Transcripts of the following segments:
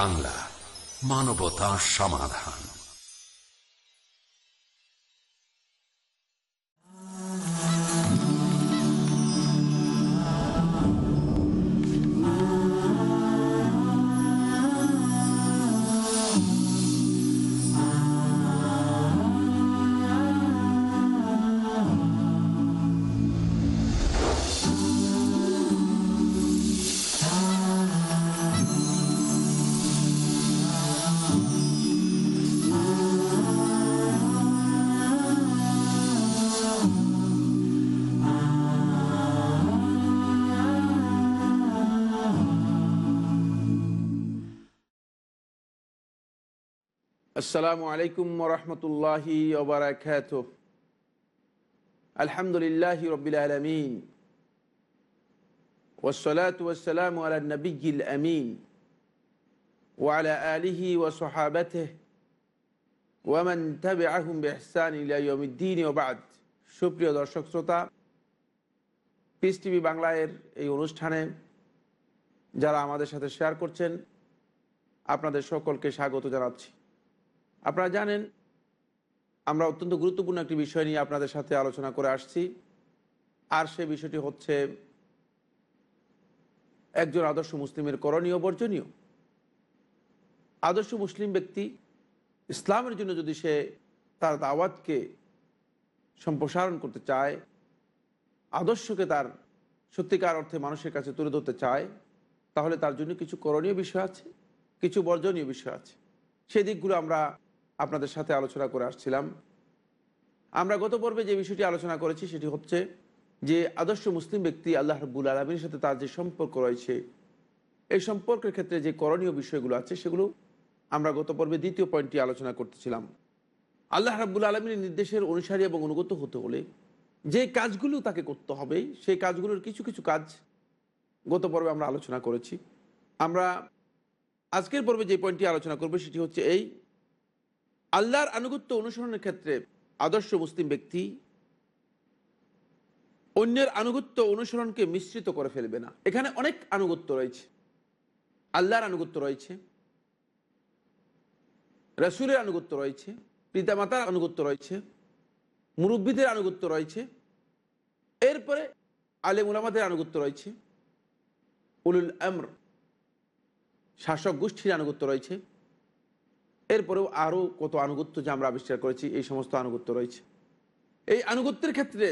বাংলা মানবতা সমাধান। আসসালামু আলাইকুম রহমতুল্লাহি ওবরাকাত আলহামদুলিল্লাহ রবিল আলমিন। ওসলাত ওসালাম আলা নবীল আমিন। ওয়ালা আলিহি ও সোহাবতে ওয়ামান তবে আহম বেহসান ইলাইউদ্দিন ওবাদ সুপ্রিয় দর্শক শ্রোতা পিস টিভি বাংলায়ের এই অনুষ্ঠানে যারা আমাদের সাথে শেয়ার করছেন, আপনাদের সকলকে স্বাগত জানাচ্ছি। আপনারা জানেন, আমরা অত্যন্ত গুরুত্বপূর্ণ একটি বিষয় নিয়ে আপনাদের সাথে আলোচনা করে আসছি। আর সে বিষয়টি হচ্ছে একজন আদর্শ মুসলিমের করণীয় বর্জনীয়। আদর্শ মুসলিম ব্যক্তি ইসলামের জন্য যদি সে তার দাওয়াতকে সম্প্রসারণ করতে চায়, আদর্শকে তার সত্যিকার অর্থে মানুষের কাছে তুলে ধরতে চায়, তাহলে তার জন্য কিছু করণীয় বিষয় আছে, কিছু বর্জনীয় বিষয় আছে। সেই দিকগুলো আমরা আপনাদের সাথে আলোচনা করে আসছিলাম। আমরা গত পর্বে যে বিষয়টি আলোচনা করেছি, সেটি হচ্ছে যে আদর্শ মুসলিম ব্যক্তি আল্লাহ রব্বুল আলমীর সাথে তার যে সম্পর্ক রয়েছে, এই সম্পর্কের ক্ষেত্রে যে করণীয় বিষয়গুলো আছে, সেগুলো আমরা গত পর্বে দ্বিতীয় পয়েন্টটি আলোচনা করতেছিলাম। আল্লাহ রাব্বুল আলমীর নির্দেশের অনুসারী এবং অনুগত হতে হলে যে কাজগুলো তাকে করতে হবে, সেই কাজগুলোর কিছু কিছু কাজ গত পর্বে আমরা আলোচনা করেছি। আমরা আজকের পর্বে যে পয়েন্টটি আলোচনা করব, সেটি হচ্ছে এই আল্লাহর আনুগত্য অনুসরণের ক্ষেত্রে আদর্শ মুসলিম ব্যক্তি অন্যের আনুগত্য অনুসরণকে মিশ্রিত করে ফেলবে না। এখানে অনেক আনুগত্য রয়েছে। আল্লাহর আনুগত্য রয়েছে। রসুলের আনুগত্য রয়েছে। পিতামাতার আনুগত্য রয়েছে। মুরব্বীদের আনুগত্য রয়েছে। এরপরে আলে মুলামাদের আনুগত্য রয়েছে। উলুল আমর, শাসক গোষ্ঠীর আনুগত্য রয়েছে। এরপরেও আরও কত আনুগত্য যা আমরা আবিষ্কার করেছি, এই সমস্ত আনুগত্য রয়েছে। এই আনুগত্যের ক্ষেত্রে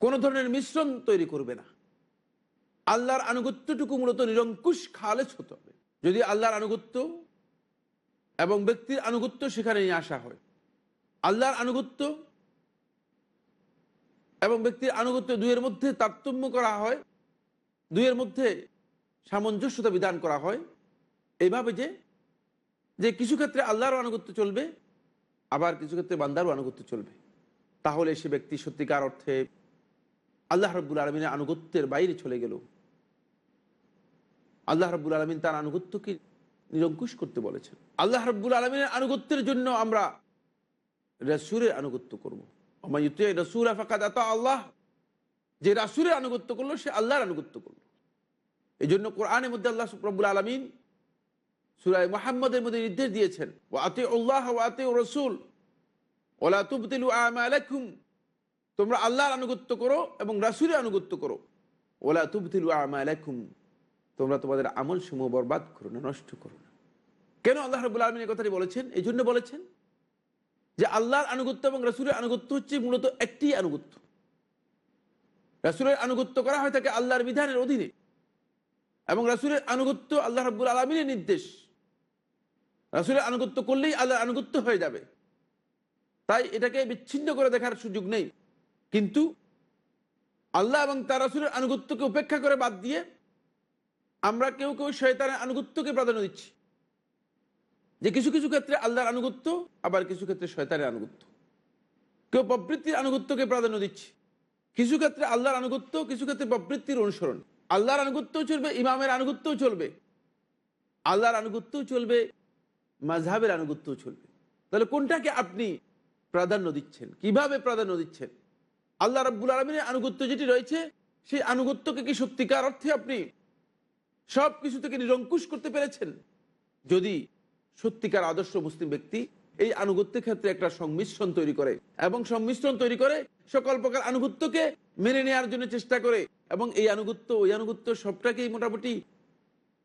কোনো ধরনের মিশ্রণ তৈরি করবে না। আল্লাহর আনুগত্যটুকু মূলত নিরঙ্কুশ খালেজ হতে হবে। যদি আল্লাহর আনুগত্য এবং ব্যক্তির আনুগত্য সেখানে নিয়ে আসা হয়, আল্লাহর আনুগত্য এবং ব্যক্তির আনুগত্য দুইয়ের মধ্যে তারতম্য করা হয়, দুইয়ের মধ্যে সামঞ্জস্যতা বিধান করা হয়, এইভাবে যে যে কিছু ক্ষেত্রে আল্লাহরও আনুগত্য চলবে, আবার কিছু ক্ষেত্রে বান্দারও আনুগত্য চলবে। তাহলে সে ব্যক্তি সত্যিকার অর্থে আল্লাহ রব্বুল আলমিনের আনুগত্যের বাইরে চলে গেল। আল্লাহ রব্বুল আলমিন তার আনুগত্যকে নিরঙ্কুশ করতে বলেছেন। আল্লাহ রব্বুল আলমিনের আনুগত্যের জন্য আমরা রসুরের আনুগত্য করব। রসুল আল্লাহ। যে রাসুরের আনুগত্য করল, সে আল্লাহর আনুগত্য করল। এই জন্য কোরআনের মধ্যে আল্লাহ রব্বুল আলমিন সুরাই মোহাম্মদের মধ্যে নির্দেশ দিয়েছেন ও আতে উল্লাহ ও আতে রসুল ওলা তুবতিলু তোমরা আল্লাহর আনুগত্য করো এবং রাসুলের আনুগত্য করো। ওলা তুবতিলু আলাইকুম তোমরা তোমাদের আমল সমূহ বরবাদ করো না, নষ্ট করো না। কেন আল্লাহ রবুল আলমিন কথাটি বলেছেন? এই জন্য বলেছেন যে আল্লাহর আনুগত্য এবং রাসুলের আনুগত্য হচ্ছে মূলত একটি আনুগত্য। রাসুলের আনুগত্য করা হয় থাকে আল্লাহর বিধানের অধীনে এবং রাসুলের আনুগত্য আল্লাহ রব্বুল আলমিনের নির্দেশ। রাসুলের আনুগত্য করলেই আল্লাহর আনুগত্য হয়ে যাবে। তাই এটাকে বিচ্ছিন্ন করে দেখার সুযোগ নেই। কিন্তু আল্লাহ এবং তার রাসুলের আনুগত্যকে উপেক্ষা করে বাদ দিয়ে আমরা কেউ কেউ শয়তানের আনুগত্যকে প্রাধান্য দিচ্ছি। যে কিছু কিছু ক্ষেত্রে আল্লাহর আনুগত্য, আবার কিছু ক্ষেত্রে শয়তানের আনুগত্য। কেউ প্রবৃত্তির আনুগত্যকে প্রাধান্য দিচ্ছি। কিছু ক্ষেত্রে আল্লাহর আনুগত্য, কিছু ক্ষেত্রে প্রবৃত্তির অনুসরণ। আল্লাহর আনুগত্যও চলবে, ইমামের আনুগত্যও চলবে। আল্লাহর আনুগত্যও চলবে মাঝহাবের আনুগত্যও চলবে। তাহলে কোনটাকে আপনি প্রাধান্য দিচ্ছেন? কীভাবে প্রাধান্য দিচ্ছেন? আল্লাহ রাব্বুল আলমিনের আনুগত্য যেটি রয়েছে, সেই আনুগত্যকে কি সত্যিকার অর্থে আপনি সব কিছু থেকে নিরঙ্কুশ করতে পেরেছেন? যদি সত্যিকার আদর্শ মুসলিম ব্যক্তি এই আনুগত্যের ক্ষেত্রে একটা সংমিশ্রণ তৈরি করে এবং সংমিশ্রণ তৈরি করে সকল প্রকার আনুগত্যকে মেনে নেওয়ার জন্য চেষ্টা করে এবং এই আনুগত্য, ওই আনুগত্য সবটাকেই মোটামুটি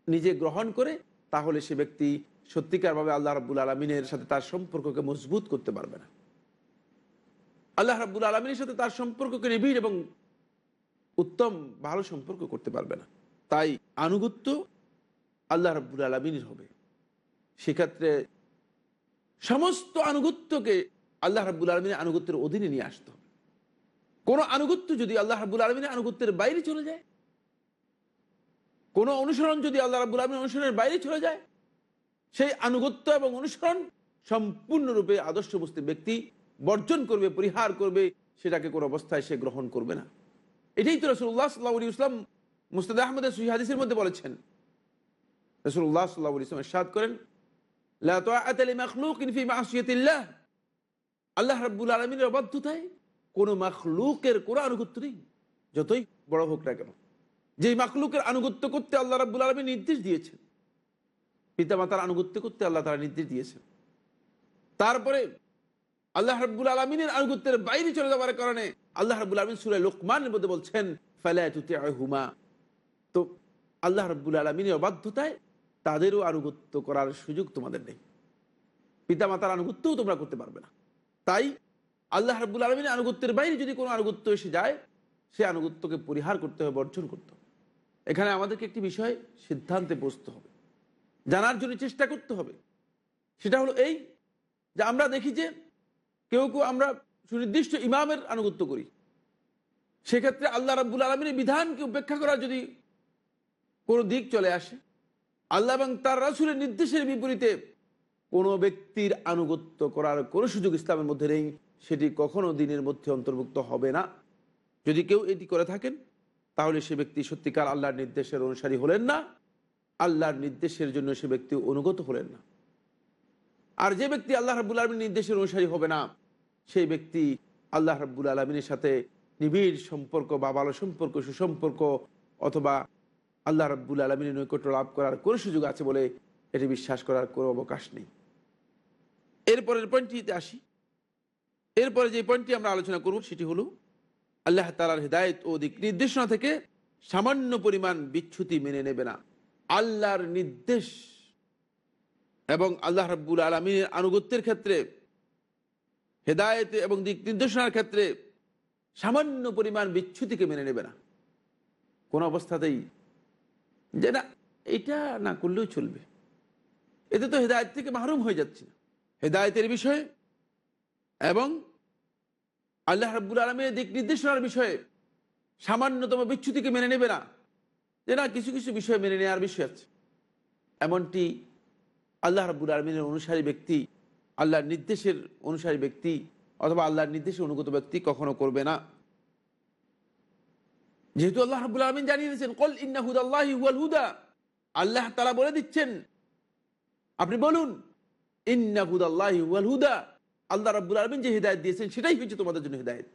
নিজে গ্রহণ করে, তাহলে সে ব্যক্তি সত্যিকারভাবে আল্লাহ রাবুল আলমিনের সাথে তার সম্পর্ককে মজবুত করতে পারবে না। আল্লাহ রাবুল আলমিনের সাথে তার সম্পর্ককে নিবিড় এবং উত্তম, ভালো সম্পর্ক করতে পারবে না। তাই আনুগত্য আল্লাহ রাবুল আলমিনের হবে। সেক্ষেত্রে সমস্ত আনুগত্যকে আল্লাহ রাবুল আলমিনের আনুগত্যের অধীনে নিয়ে আসতে হবে। কোনো আনুগত্য যদি আল্লাহ রাবুল আলমিনের আনুগত্যের বাইরে চলে যায়, কোনো অনুসরণ যদি আল্লাহ রাবুল আলমিন অনুসরণের বাইরে চলে যায় সেই আনুগত্য এবং অনুসরণ সম্পূর্ণরূপে আদর্শ মুসলিম ব্যক্তি বর্জন করবে, পরিহার করবে, সেটাকে কোনো অবস্থায় সে গ্রহণ করবে না। এটাই তো রসুল্লাহ সাল্লাহ ইসলাম মুস্তাদ আহমদের সুহাদিসের মধ্যে বলেছেন। রসুল্লাহ সাল্লাহ ইসলাম সাদ করেন আল্লাহ রাব্বুল আলমিনের অবাধ্যতায় কোনো মাখলুকের কোনো আনুগত্য নেই, যতই বড় হোক না কেন। যে মাখলুকের আনুগত্য করতে আল্লাহ রাব্বুল আলমী নির্দেশ দিয়েছেন পিতামাতার আনুগত্য করতে আল্লাহ তারা নির্দেশ দিয়েছেন। তারপরে আল্লাহ রাব্বুল আলমিনের আনুগত্যের বাইরে চলে যাওয়ার কারণে আল্লাহ রাব্বুল আলমিন সুরায় লোকমানের মধ্যে বলছেন হুমা তো আল্লাহ রাব্বুল আলমিনের অবাধ্যতায় তাদেরও আনুগত্য করার সুযোগ তোমাদের নেই। পিতামাতার আনুগত্যও তোমরা করতে পারবে না। তাই আল্লাহ রাব্বুল আলমিনের আনুগত্যের বাইরে যদি কোনো আনুগত্য এসে যায়, সে আনুগত্যকে পরিহার করতে হবে, বর্জন করতে হবে। এখানে আমাদেরকে একটি বিষয় সিদ্ধান্তে বসতে হবে। জানার জন্য চেষ্টা করতে হবে। সেটা হলো এই যে আমরা দেখি যে কেউ কেউ আমরা সুনির্দিষ্ট ইমামের আনুগত্য করি। সেক্ষেত্রে আল্লাহ রাব্বুল আলমিনের বিধানকে উপেক্ষা করার যদি কোনো দিক চলে আসে, আল্লাহ এবং তার রাসুলের নির্দেশের বিপরীতে কোনো ব্যক্তির আনুগত্য করার কোনো সুযোগ ইসলামের মধ্যে নেই, সেটি কখনো দিনের মধ্যে অন্তর্ভুক্ত হবে না। যদি কেউ এটি করে থাকেন, তাহলে সে ব্যক্তি সত্যিকার আল্লাহর নির্দেশের অনুসারী হলেন না। আল্লাহর নির্দেশের জন্য সে ব্যক্তি অনুগত হলেন না। আর যে ব্যক্তি আল্লাহ রাবুল আলমীর নির্দেশের অনুসারী হবে না, সেই ব্যক্তি আল্লাহ রাবুল আলমিনের সাথে নিবিড় সম্পর্ক বা ভালো সম্পর্ক, সুসম্পর্ক অথবা আল্লাহ রাব্বুল আলমিনের নৈকট্য লাভ করার কোনো সুযোগ আছে বলে এটি বিশ্বাস করার কোনো অবকাশ নেই। এরপরের পয়েন্টটিতে আসি। এরপরে যে পয়েন্টটি আমরা আলোচনা করব সেটি হলো, আল্লাহ তালার হৃদায়ত ও দিক নির্দেশনা থেকে সামান্য পরিমাণ বিচ্ছুতি মেনে নেবে না। আল্লাহর নির্দেশ এবং আল্লাহ রাব্বুল আলমিনের আনুগত্যের ক্ষেত্রে, হেদায়ত এবং দিক নির্দেশনার ক্ষেত্রে সামান্য পরিমাণ বিচ্ছুতিকে মেনে নেবে না। কোন অবস্থাতেই যে না, এটা না করলেও চলবে। এতে তো হেদায়ত থেকে মাহরুম হয়ে যাচ্ছে না। হেদায়তের বিষয়ে এবং আল্লাহ রাব্বুল আলমের দিক নির্দেশনার বিষয়ে সামান্যতম বিচ্ছুতিকে মেনে নেবে না। যে না, কিছু কিছু বিষয় মেনে নেওয়ার বিষয় আছে। এমনটি আল্লাহ রাব্বুল আলমিনের অনুসারী ব্যক্তি, আল্লাহর নির্দেশের অনুসারী ব্যক্তি অথবা আল্লাহর নির্দেশে অনুগত ব্যক্তি কখনো করবে না। যেহেতু আল্লাহ রাবুল আলমিন জানিয়ে দিয়েছেন কল ইন্না হুদাল্লাহ হুয়াল হুদা। আল্লাহ তালা বলে দিচ্ছেন, আপনি বলুন, ইন্না হুদাল্লাহ হুয়াল হুদা। আল্লাহ রাব্বুল আলমিন যে হৃদায়ত দিয়েছেন, সেটাই হচ্ছে তোমাদের জন্য হৃদায়ত।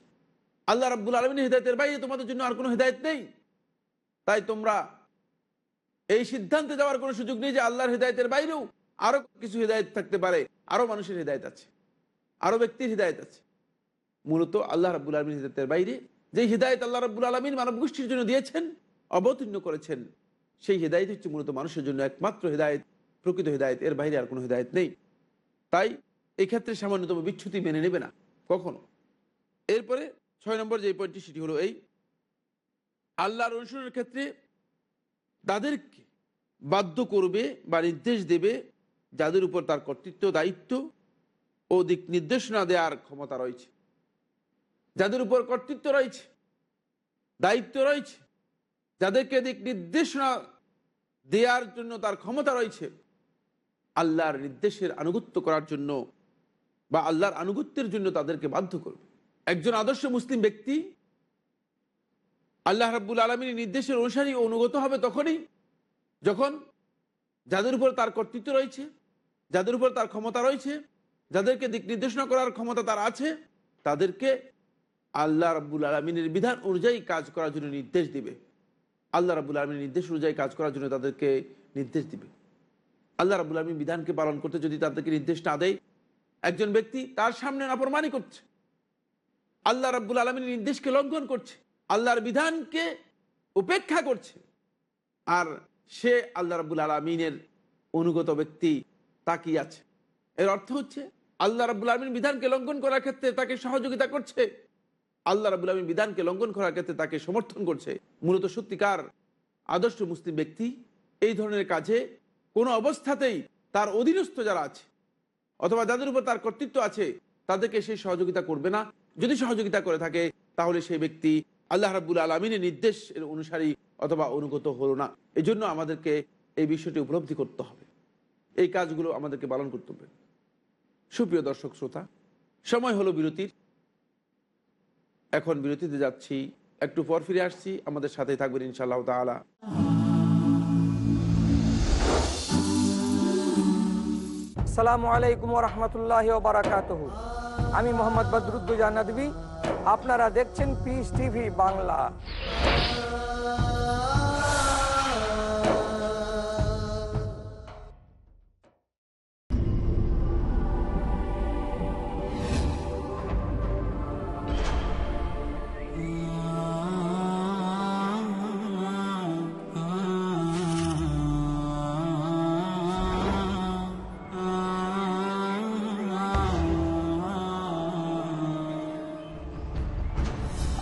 আল্লাহ রাব্বুল আলমিন হৃদায়তের বাইরে তোমাদের জন্য আর কোনো হৃদায়ত নেই। তাই তোমরা এই সিদ্ধান্তে যাওয়ার কোনো সুযোগ নেই যে আল্লাহর হৃদায়তের বাইরেও আরও কিছু হৃদায়ত থাকতে পারে, আরও মানুষের হৃদায়ত আছে, আরও ব্যক্তির হৃদায়ত আছে। মূলত আল্লাহ রাব্বুল আলমিন হৃদায়তের বাইরে যে হৃদায়ত আল্লাহ রাব্বুল আলমিন মানব গোষ্ঠীর জন্য দিয়েছেন, অবতীর্ণ করেছেন, সেই হৃদায়ত হচ্ছে মূলত মানুষের জন্য একমাত্র হৃদায়ত, প্রকৃত হৃদায়ত, এর বাইরে আর কোনো হৃদায়ত নেই। তাই এই ক্ষেত্রে সামান্যতম বিচ্ছুতি মেনে নেবে না, কখনো। এরপরে ছয় নম্বর যে পয়েন্টটি সেটি হলো এই আল্লাহর অনুসরণের ক্ষেত্রে তাদেরকে বাধ্য করবে বা নির্দেশ দেবে যাদের উপর তার কর্তৃত্ব, দায়িত্ব ও দিক নির্দেশনা দেওয়ার ক্ষমতা রয়েছে। যাদের উপর কর্তৃত্ব রয়েছে, দায়িত্ব রয়েছে, যাদেরকে দিক নির্দেশনা দেওয়ার জন্য তার ক্ষমতা রয়েছে, আল্লাহর নির্দেশের আনুগত্য করার জন্য বা আল্লাহর আনুগত্যের জন্য তাদেরকে বাধ্য করবে। একজন আদর্শ মুসলিম ব্যক্তি আল্লাহ রাব্বুল আলমীর নির্দেশের অনুসারী অনুগত হবে তখনই যখন যাদের উপর তার কর্তৃত্ব রয়েছে, যাদের উপর তার ক্ষমতা রয়েছে, যাদেরকে দিক নির্দেশনা করার ক্ষমতা তার আছে, তাদেরকে আল্লাহ রাব্বুল আলমিনের বিধান অনুযায়ী কাজ করার জন্য নির্দেশ দিবে। আল্লাহ রাবুল আলমীর নির্দেশ অনুযায়ী কাজ করার জন্য তাদেরকে নির্দেশ দিবে। আল্লাহ রাবুল আলমী বিধানকে পালন করতে যদি তাদেরকে নির্দেশ না দেয়, একজন ব্যক্তি তার সামনে নাফরমানি করছে। আল্লাহ রাব্বুল আলমীর নির্দেশকে লঙ্ঘন করছে। আল্লাহর বিধানকে উপেক্ষা করছে। আর সে আল্লাহ রাব্বুল আলমিনের অনুগত ব্যক্তি তাকিয়ে আছে। এর অর্থ হচ্ছে, আল্লাহ রাবুল আলমিন বিধানকে লঙ্ঘন করার ক্ষেত্রে তাকে সহযোগিতা করছে। আল্লাহ রাবুল আলমীর বিধানকে লঙ্ঘন করার ক্ষেত্রে তাকে সমর্থন করছে। মূলত সত্যিকার আদর্শ মুসলিম ব্যক্তি এই ধরনের কাজে কোনো অবস্থাতেই তার অধীনস্থ যারা আছে, অথবা যাদের উপর তার কর্তৃত্ব আছে, তাদেরকে সে সহযোগিতা করবে না। যদি সহযোগিতা করে থাকে, তাহলে সেই ব্যক্তি আল্লাহ রাবুল আলমিনের নির্দেশের অনুসারী অথবা অনুগত হলো না। এই জন্য আমাদেরকে এই বিষয়টি উপলব্ধি করতে হবে। এই কাজগুলো আমাদেরকে পালন করতে হবে। সুপ্রিয় দর্শক শ্রোতা, সময় হলো বিরতির। এখন বিরতিতে যাচ্ছি, একটু পর ফিরে আসছি। আমাদের সাথে থাকবেন ইনশাআল্লাহ তাআলা। আসসালামু আলাইকুম রহমতুল্লাহ বারাকাত আমি মোহাম্মদ বদরুদ্দুজা আপনারা দেখছেন পিস টিভি বাংলা।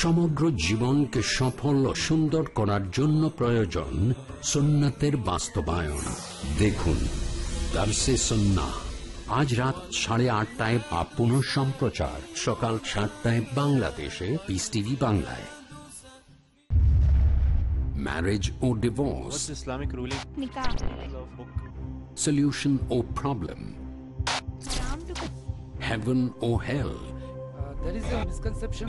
সমগ্র জীবনকে সফল ও সুন্দর করার জন্য প্রয়োজন সুন্নাতের বাস্তবায়ন। দেখুন দার্সে সন্না আজ রাত সাড়ে আটটায় বা পুনঃ সম্প্রচার। সকাল সাতটায় বাংলাদেশে পিস টিভি বাংলায়। Marriage O divorce Islamic or problem Islam to heaven or hell there is a misconception.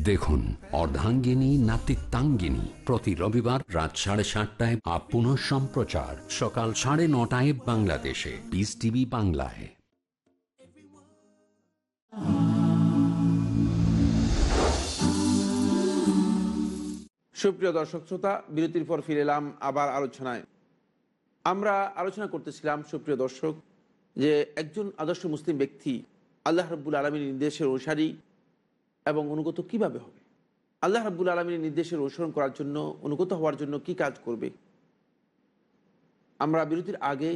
দেখুন, অর্ধাঙ্গিনী, নাতিত্বাঙ্গিনী। প্রতি রবিবার রাত সাড়ে সাতটায় আপ পুনঃ সম্প্রচার। সকাল সাড়ে নটায় বাংলাদেশে। পিস টিভি বাংলায়। সুপ্রিয় দর্শক শ্রোতা, বিরতির পর ফিরে এলাম আবার আলোচনায়। আমরা আলোচনা করতেছিলাম, সুপ্রিয় দর্শক, যে একজন আদর্শ মুসলিম ব্যক্তি আল্লাহ রব্বুল আলমীর নির্দেশের অনুসারী এবং অনুগত কীভাবে হবে? আল্লাহ রব্বুল আলমীর নির্দেশের অনুসরণ করার জন্য, অনুগত হওয়ার জন্য কি কাজ করবে? আমরা বিরতির আগে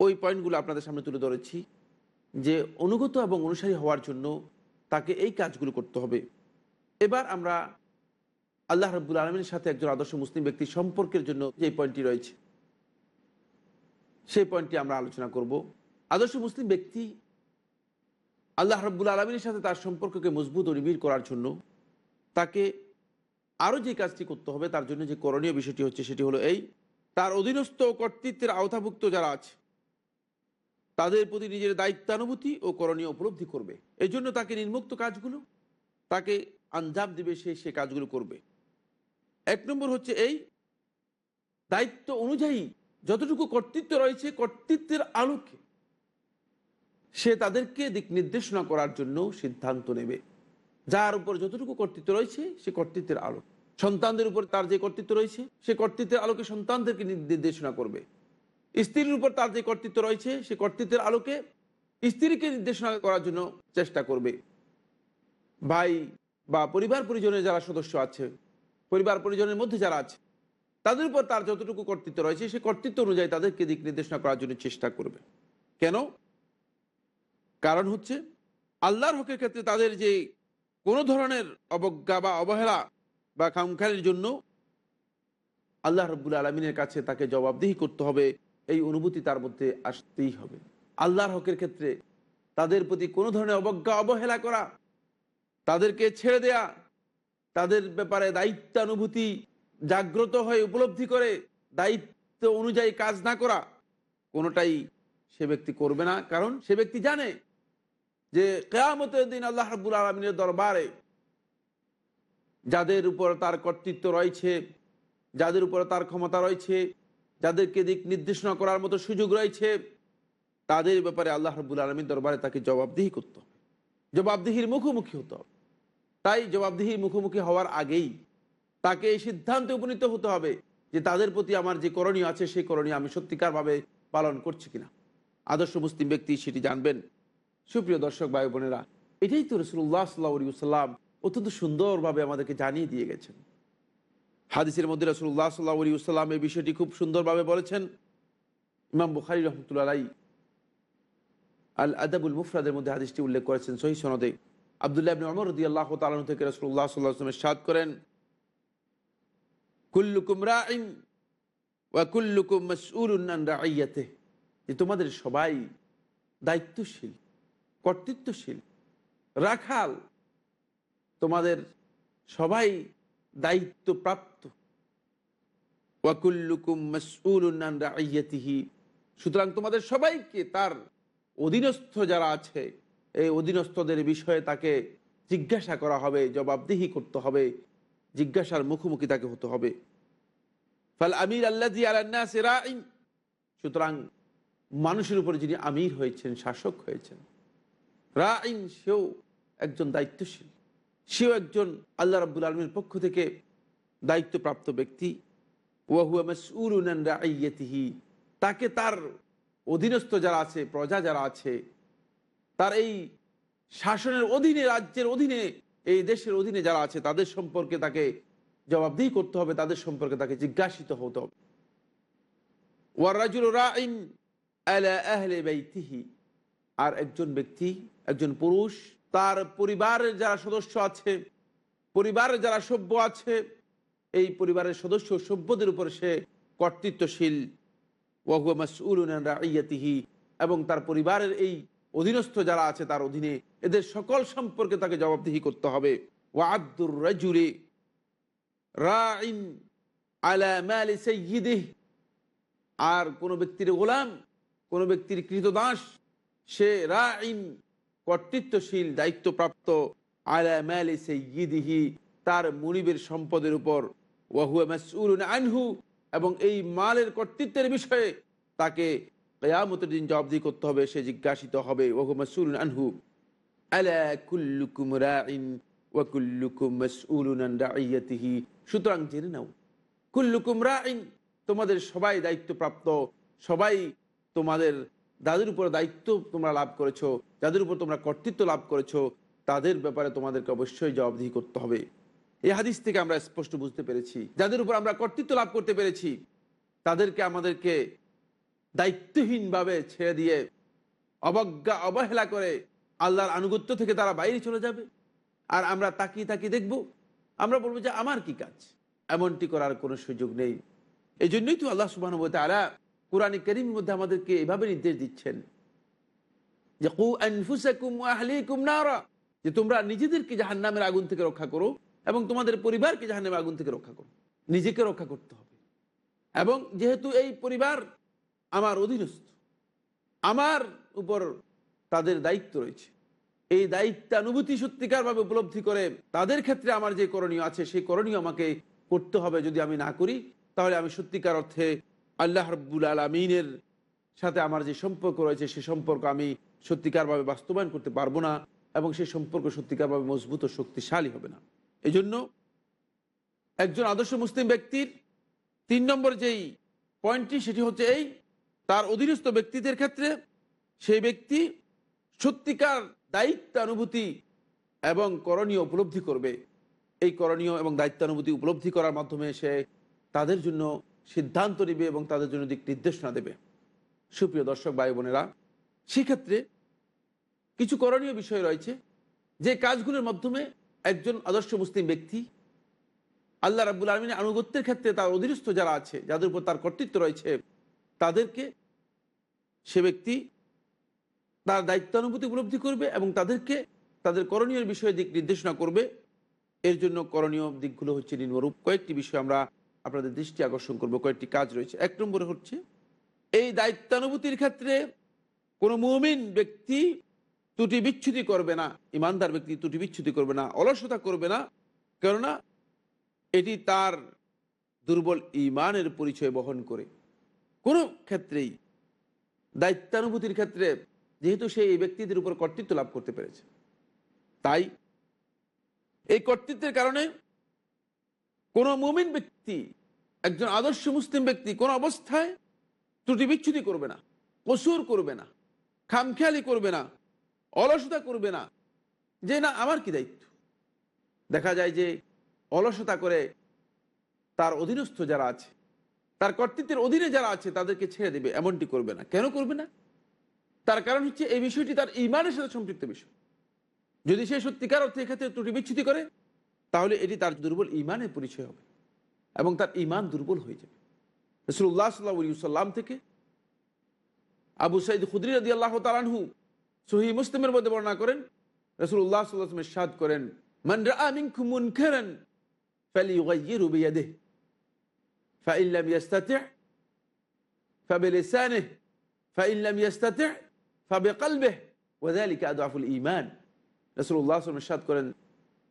ওই পয়েন্টগুলো আপনাদের সামনে তুলে ধরেছি যে অনুগত এবং অনুসারী হওয়ার জন্য তাকে এই কাজগুলো করতে হবে। এবার আমরা আল্লাহ রব্বুল আলমীর সাথে একজন আদর্শ মুসলিম ব্যক্তির সম্পর্কের জন্য যে পয়েন্টটি রয়েছে, সেই পয়েন্টটি আমরা আলোচনা করব। আদর্শ মুসলিম ব্যক্তি আল্লাহ রব্বুল আলমীর সাথে তার সম্পর্ককে মজবুত ও নিবিড় করার জন্য তাকে আরও যে কাজটি করতে হবে, তার জন্য যে করণীয় বিষয়টি হচ্ছে সেটি হলো এই, তার অধীনস্থ কর্তৃত্বের আওতাভুক্ত যারা আছে, তাদের প্রতি নিজের দায়িত্বানুভূতি ও করণীয় উপলব্ধি করবে। এই জন্য তাকে নির্মুক্ত কাজগুলো, তাকে আঞ্জাম দিবে সে সে কাজগুলো করবে। এক নম্বর হচ্ছে এই, দায়িত্ব অনুযায়ী যতটুকু কর্তৃত্ব রয়েছে, কর্তৃত্বের আলোকে সে তাদেরকে দিক নির্দেশনা করার জন্য সিদ্ধান্ত নেবে। যার উপর যতটুকু কর্তৃত্ব রয়েছে, সে কর্তৃত্বের আলো সন্তানদের উপর তার যে কর্তৃত্ব রয়েছে, সে কর্তৃত্বের আলোকে সন্তানদেরকে নির্দেশনা করবে। স্ত্রীর উপর তার যে কর্তৃত্ব রয়েছে, সে কর্তৃত্বের আলোকে স্ত্রীকে নির্দেশনা করার জন্য চেষ্টা করবে। ভাই বা পরিবার পরিজনের যারা সদস্য আছে, পরিবার পরিজনের মধ্যে যারা আছে, তাদের উপর তার যতটুকু কর্তৃত্ব রয়েছে, সে কর্তৃত্ব অনুযায়ী তাদেরকে দিক নির্দেশনা করার জন্য চেষ্টা করবে। কেন? কারণ হচ্ছে আল্লাহর হকের ক্ষেত্রে তাদের যে কোনো ধরনের অবজ্ঞা বা অবহেলা বা খামখালির জন্য আল্লাহ রব্বুল আলমিনের কাছে তাকে জবাবদিহি করতে হবে, এই অনুভূতি তার মধ্যে আসতেই হবে। আল্লাহর হকের ক্ষেত্রে তাদের প্রতি কোনো ধরনের অবজ্ঞা, অবহেলা করা, তাদেরকে ছেড়ে দেয়া, তাদের ব্যাপারে দায়িত্বানুভূতি জাগ্রত হয়ে উপলব্ধি করে দায়িত্ব অনুযায়ী কাজ না করা, কোনোটাই সে ব্যক্তি করবে না। কারণ সে ব্যক্তি জানে যে কেয়ামতের দিন আল্লাহ রাবুল আলমিনের দরবারে যাদের উপর তার কর্তৃত্ব রয়েছে, যাদের উপর তার ক্ষমতা রয়েছে, যাদেরকে দিক নির্দেশনা করার মতো সুযোগ রয়েছে, তাদের ব্যাপারে আল্লাহ রবুল আলমীর দরবারে তাকে জবাবদিহি করতে জবাবদিহির মুখোমুখি হতে তাই জবাবদিহির মুখোমুখি হওয়ার আগেই তাকে এই সিদ্ধান্তে উপনীত হতে হবে যে তাদের প্রতি আমার যে করণীয় আছে, সেই করণীয় আমি সত্যিকারভাবে পালন করছি কিনা। আদর্শ মুসলিম ব্যক্তি সেটি জানবেন। সুপ্রিয় দর্শক ভাই বোনেরা, এটাই তো রসুল্লাহ সাল্লাহ সাল্লাম অত্যন্ত সুন্দরভাবে আমাদেরকে জানিয়ে দিয়ে গেছেন। হাদিসের মধ্যে রসুল্লাহ সাল্লাহ সাল্লাম এই বিষয়টি খুব সুন্দরভাবে বলেছেন। ইমাম বুখারি রহমতুল্লাহ আল আদাবুল মুফরাদের মধ্যে হাদিসটি উল্লেখ করেছেন সহি সনদে। আবদুল্লাহ ইবনে ওমর রাদিয়াল্লাহু আল্লাহ তাআলা থেকে রাসূলুল্লাহ সাল্লাল্লাহু আলাইহি সাদ করেন, কুল্লুকুম রাইন ওয়া কুল্লুকুম মাসউলুন যে তোমাদের সবাই দায়িত্বশীল কর্তৃত্বশীল। রাখাল, তোমাদের সবাই দায়িত্বপ্রাপ্ত। ওয়াকুল্লুকুম মাসউলুন রাইয়াতিহি। সুতরাং তোমাদের সবাইকে তার অধীনস্থ যারা আছে, এই অধীনস্থদের বিষয়ে তাকে জিজ্ঞাসা করা হবে, জবাবদিহি করতে হবে, জিজ্ঞাসার মুখোমুখি তাকে হতে হবে। ফাল আমির আল্লাহ আলান্না সেরাইন সুতরাং মানুষের উপরে যিনি আমির হয়েছেন, শাসক হয়েছেন রাইন সেও একজন দায়িত্বশীল। সেও একজন আল্লাহ রাব্বুল আলমীর পক্ষ থেকে দায়িত্বপ্রাপ্ত ব্যক্তি। ওয়াহুয়া মাসউলুন আন রাইয়াতিহি। তাকে তার অধীনস্থ যারা আছে, প্রজা যারা আছে, তার এই শাসনের অধীনে, রাজ্যের অধীনে, এই দেশের অধীনে যারা আছে, তাদের সম্পর্কে তাকে জবাবদিহি করতে হবে, তাদের সম্পর্কে তাকে জিজ্ঞাসিত হতে হবে। ওয়ারাজুল রাইন আর একজন ব্যক্তি একজন পুরুষ, তার পরিবারের যারা সদস্য আছে, পরিবারের যারা সভ্য আছে, এই পরিবারের সদস্য সভ্যদের উপর সে কর্তৃত্বশীল। ওয়াহুয়া এবং তার পরিবারের এই অধীনস্থ যারা আছে তার অধীনে এদের সকল সম্পর্কে তাকে জবাবদিহি করতে হবে। ওয়াদ্দুর রাজুরে সাইয়্যিদিহি, আর কোনো ব্যক্তির গোলাম, কোনো ব্যক্তির কৃতদাস, সে রাইন কর্তৃত্বশীল, দায়িত্বপ্রাপ্ত আলা মালি সাইয়্যিদিহি, তার মুনিবের সম্পদের উপর। ওয়াহুয়া মাসউলুন আনহু, এবং এই মালের কর্তৃত্বের বিষয়ে তাকে কেয়ামতের দিন জবাবদিহি করতে হবে, সে জিজ্ঞাসিত হবে ওহু মাসউলুন আনহু? আলা কুল্লুকুম সুতরাং জেনে নাও, কুল্লুকুম রাইন তোমাদের সবাই দায়িত্বপ্রাপ্ত, সবাই তোমাদের যাদের উপর দায়িত্ব তোমরা লাভ করেছ, যাদের উপর তোমরা কর্তৃত্ব লাভ করেছ, তাদের ব্যাপারে তোমাদেরকে অবশ্যই জবাবদিহি করতে হবে। এই হাদিস থেকে আমরা স্পষ্ট বুঝতে পেরেছি। যাদের উপর আমরা কর্তৃত্ব লাভ করতে পেরেছি, তাদেরকে আমাদেরকে দায়িত্বহীনভাবে ছেড়ে দিয়ে অবজ্ঞা, অবহেলা করে আল্লাহর আনুগত্য থেকে তারা বাইরে চলে যাবে। আর আমরা তাকিয়ে তাকিয়ে দেখব, আমরা বলব যে আমার কি কাজ? এমনটি করার কোনো সুযোগ নেই। এই জন্যই তো আল্লাহ সুবাহ তারা কোরআন করিমের মধ্যে আমাদেরকে এভাবে নির্দেশ দিচ্ছেন যে যে তোমরা নিজেদেরকে জাহান্নামের আগুন থেকে রক্ষা করো এবং তোমাদের পরিবারকে জাহান্নামের আগুন থেকে রক্ষা করো। নিজেকে রক্ষা করতে হবে। এবং যেহেতু এই পরিবার আমার অধীনস্থ, আমার উপর তাদের দায়িত্ব রয়েছে। এই দায়িত্বানুভূতি সত্যিকারভাবে উপলব্ধি করে তাদের ক্ষেত্রে আমার যে করণীয় আছে, সেই করণীয় আমাকে করতে হবে। যদি আমি না করি, তাহলে আমি সত্যিকার অর্থে আল্লাহ রব্বুল আলমিনের সাথে আমার যে সম্পর্ক রয়েছে, সে সম্পর্ক আমি সত্যিকারভাবে বাস্তবায়ন করতে পারব না এবং সেই সম্পর্ক সত্যিকারভাবে মজবুত ও শক্তিশালী হবে না। এই জন্য একজন আদর্শ মুসলিম ব্যক্তির তিন নম্বর যেই পয়েন্টটি, সেটি হচ্ছে এই, তার অধীনস্থ ব্যক্তিদের ক্ষেত্রে সেই ব্যক্তি সত্যিকার দায়িত্বানুভূতি এবং করণীয় উপলব্ধি করবে। এই করণীয় এবং দায়িত্বানুভূতি উপলব্ধি করার মাধ্যমে সে তাদের জন্য সিদ্ধান্ত নেবে এবং তাদের জন্য দিক নির্দেশনা দেবে। সুপ্রিয় দর্শক, ভাই বোনেরা, সেক্ষেত্রে কিছু করণীয় বিষয় রয়েছে। যে কাজগুলোর মাধ্যমে একজন আদর্শ মুসলিম ব্যক্তি আল্লাহ রাবুল আলমিনের আনুগত্যের ক্ষেত্রে তার অধীনস্থ যারা আছে, যাদের উপর তার কর্তৃত্ব রয়েছে, তাদেরকে সে ব্যক্তি তার দায়িত্বানুভূতি উপলব্ধি করবে এবং তাদেরকে তাদের করণীয় বিষয়ে দিক নির্দেশনা করবে। এর জন্য করণীয় দিকগুলো হচ্ছে নিম্নরূপ। কয়েকটি বিষয় আমরা আপনাদের দৃষ্টি আকর্ষণ করব, কয়েকটি কাজ রয়েছে। এক নম্বরে হচ্ছে, এই দায়িত্বানুভূতির ক্ষেত্রে কোনো মুমিন ব্যক্তি ত্রুটি বিচ্ছুতি করবে না, ইমানদার ব্যক্তি ত্রুটি বিচ্ছুতি করবে না, অলসতা করবে না, কেননা এটি তার দুর্বল ইমানের পরিচয় বহন করে। কোনো ক্ষেত্রেই দায়িত্বানুভূতির ক্ষেত্রে যেহেতু সে এই ব্যক্তিদের উপর কর্তৃত্ব লাভ করতে পেরেছে, তাই এই কর্তৃত্বের কারণে কোনো মুমিন ব্যক্তি, একজন আদর্শ মুসলিম ব্যক্তি কোনো অবস্থায় ত্রুটি বিচ্ছুতি করবে না, কসুর করবে না, খামখেয়ালি করবে না, অলসতা করবে না, যে না আমার কি দায়িত্ব? দেখা যায় যে অলসতা করে তার অধীনস্থ যারা আছে, তার কর্তৃত্বের অধীনে যারা আছে তাদেরকে ছেড়ে দেবে, এমনটি করবে না। কেন করবে না? তার কারণ হচ্ছে এই বিষয়টি তার ইমানের সাথে সম্পৃক্ত বিষয়। যদি সে সত্যিকার অর্থে এক্ষেত্রে ত্রুটি বিচ্ছুতি করে তাহলে এটি তার দুর্বল ইমানের পরিচয় হবে এবং তার ইমান দুর্বল হয়ে যাবে রসুল্লাহ সাল্লাহ সাল্লাম থেকে আবু সাইদ খুদ্রি রদি আল্লাহ তালানহু সহি মুসলিমের মধ্যে বর্ণনা করেন রসুল্লাহ সাল্লামের সাদ করেন মান রামিনকুম মুনকারান ফালিয়ুগাইয়িরু বিয়াদিহি فإن لم يستطع فبلسانه فإن لم يستطع فبقلبه وذلك أضعف الإيمان رسول الله صلى الله عليه وسلم করেন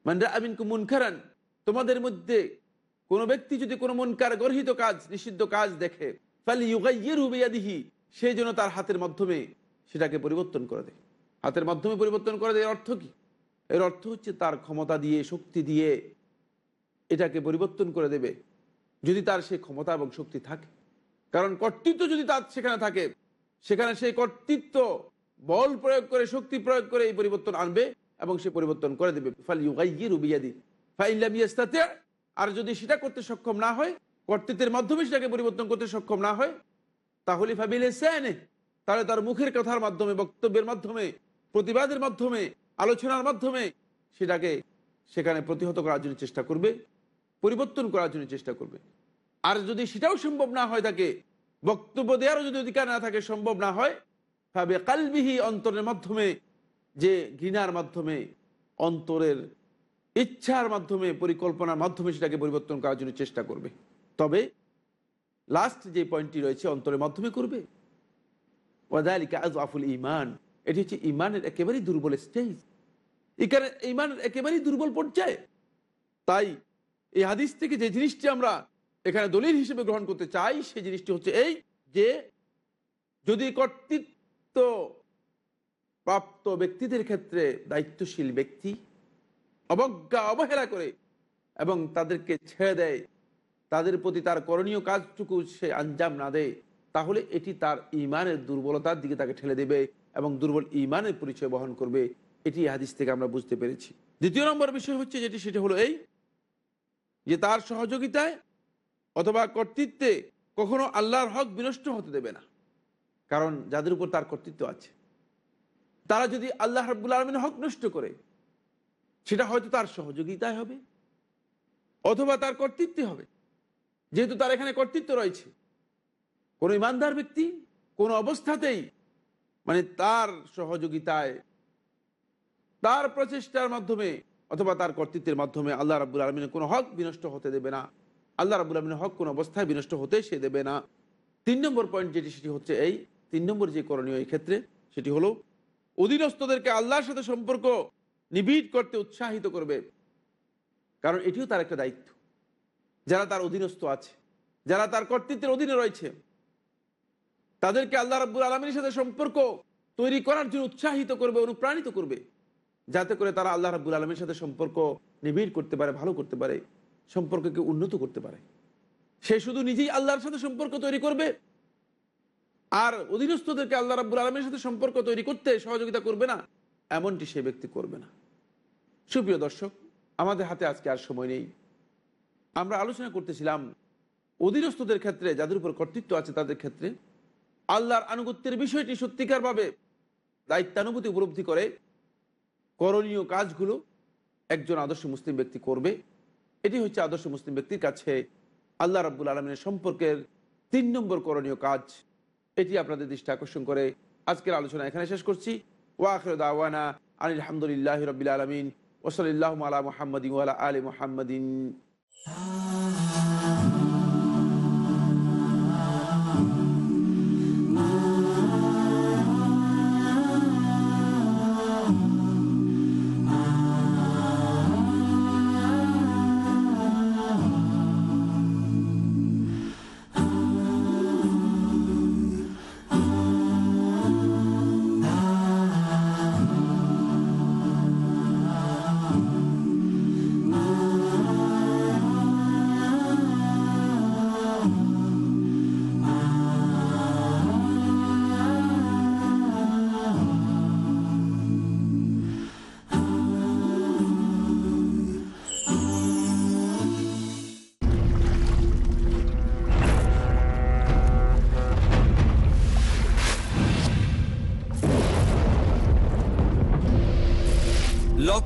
মান রামিনকুম মুনকারান। তোমাদের মধ্যে কোনো ব্যক্তি যদি কোনো মনকার গর্হিত কাজ, নিষিদ্ধ কাজ দেখে ফালি ইউগাইয়ের বিয়াদিহি, সে যেন তার হাতের মাধ্যমে সেটাকে পরিবর্তন করে দেয়। হাতের মাধ্যমে পরিবর্তন করে দেয় অর্থ কি? এর অর্থ হচ্ছে তার ক্ষমতা দিয়ে, শক্তি দিয়ে এটাকে পরিবর্তন করে দেবে, যদি তার সেই ক্ষমতা এবং শক্তি থাকে। কারণ কর্তৃত্ব যদি তার সেখানে থাকে, সেখানে সেই কর্তৃত্ব বল প্রয়োগ করে, শক্তি প্রয়োগ করে এই পরিবর্তন আনবে। এবং সে পরিবর্তন করে দেবে। ফাল ইউগাইয়ের আর যদি সেটা করতে সক্ষম না হয়, কর্তৃত্বের মাধ্যমে সেটাকে পরিবর্তন করতে সক্ষম না হয়, তাহলে ভাবিলে সেনে তাহলে তার মুখের কথার মাধ্যমে, বক্তব্যের মাধ্যমে, প্রতিবাদের মাধ্যমে, আলোচনার মাধ্যমে সেটাকে সেখানে প্রতিহত করার জন্য চেষ্টা করবে, পরিবর্তন করার জন্য চেষ্টা করবে। আর যদি সেটাও সম্ভব না হয় তাকে, বক্তব্য দেওয়ারও যদি অধিকার না থাকে, সম্ভব না হয় ভাবে কালবিহি অন্তরের মাধ্যমে যে ঘৃণার মাধ্যমে, অন্তরের ইচ্ছার মাধ্যমে, পরিকল্পনার মাধ্যমে সেটাকে পরিবর্তন করার জন্য চেষ্টা করবে। তবে লাস্ট যে পয়েন্টটি রয়েছে, অন্তরের মাধ্যমে করবে। ওয়াদালিকা আজ আফুল ইমান এটি হচ্ছে ইমানের একেবারেই দুর্বল স্টেজ এখানে ইমানের একেবারেই দুর্বল পর্যায়ে। তাই, এই হাদিস থেকে যে জিনিসটি আমরা এখানে দলিল হিসেবে গ্রহণ করতে চাই সেই জিনিসটি হচ্ছে এই যে, যদি কর্তৃত্ব প্রাপ্ত ব্যক্তিদের ক্ষেত্রে দায়িত্বশীল ব্যক্তি অবজ্ঞা, অবহেলা করে এবং তাদেরকে ছেড়ে দেয়, তাদের প্রতি তার করণীয় কাজটুকু সে আঞ্জাম না দেয়, তাহলে এটি তার ইমানের দুর্বলতার দিকে তাকে ঠেলে দেবে এবং দুর্বল ইমানের পরিচয় বহন করবে। এটি হাদিস থেকে আমরা বুঝতে পেরেছি। দ্বিতীয় নম্বর বিষয় হচ্ছে যেটি, সেটি হলো এই যে তার সহযোগিতায় অথবা কর্তৃত্বে কখনো আল্লাহর হক বিনষ্ট হতে দেবে না। কারণ যাদের উপর তার কর্তৃত্ব আছে। তারা যদি আল্লাহ রব্বুল আলমিনের হক নষ্ট করে, সেটা হয়তো তার সহযোগিতায় হবে, অথবা তার কর্তৃত্বে হবে। যেহেতু তার এখানে কর্তৃত্ব রয়েছে, কোনো ইমানদার ব্যক্তি কোনো অবস্থাতেই মানে তার সহযোগিতায়, তার প্রচেষ্টার মাধ্যমে অথবা তার কর্তৃত্বের মাধ্যমে আল্লাহ রাবুল আলমিনের কোনো হক বিনষ্ট হতে দেবে না। আল্লাহ রাবুল আলমিনের হক কোনো অবস্থায় বিনষ্ট হতে সে দেবে না। তিন নম্বর পয়েন্ট যেটি, সেটি হচ্ছে এই, তিন নম্বর যে করণীয় এই ক্ষেত্রে, সেটি হলো অধীনস্থদেরকে আল্লাহর সাথে সম্পর্ক নিবিড় করতে উৎসাহিত করবে। কারণ এটিও তার একটা দায়িত্ব। যারা তার অধীনস্থ আছে, যারা তার কর্তৃত্বের অধীনে রয়েছে, তাদেরকে আল্লাহ রাব্বুল আলমীর সাথে সম্পর্ক তৈরি করার জন্য উৎসাহিত করবে, অনুপ্রাণিত করবে, যাতে করে তারা আল্লাহ রাব্বুল আলমীর সাথে সম্পর্ক নিবিড় করতে পারে, ভালো করতে পারে, সম্পর্ককে উন্নত করতে পারে। সে শুধু নিজেই আল্লাহর সাথে সম্পর্ক তৈরি করবে আর অধীনস্থদেরকে আল্লাহ রাব্বুল আলমের সাথে সম্পর্ক তৈরি করতে সহযোগিতা করবে না, এমনটি সে ব্যক্তি করবে না। সুপ্রিয় দর্শক, আমাদের হাতে আজকে আর সময় নেই। আমরা আলোচনা করতেছিলাম অধীনস্থদের ক্ষেত্রে যাদের উপর কর্তৃত্ব আছে তাদের ক্ষেত্রে। আল্লাহর আনুগত্যের বিষয়টি সত্যিকারভাবে দায়িত্বানুভূতি উপলব্ধি করে করণীয় কাজগুলো একজন আদর্শ মুসলিম ব্যক্তি করবে। এটি হচ্ছে আদর্শ মুসলিম ব্যক্তির কাছে আল্লাহ রাব্বুল আলমিনের সম্পর্কের তিন নম্বর করণীয় কাজ। এটি আপনাদের দৃষ্টি আকর্ষণ করে আজকের আলোচনা এখানে শেষ করছি। ওয়াখর দাওয়ানা আলহামদুলিল্লাহ রবিল আলমিন ওসলিল্লাহ আলা মোহাম্মদিন আলী মোহাম্মদিন।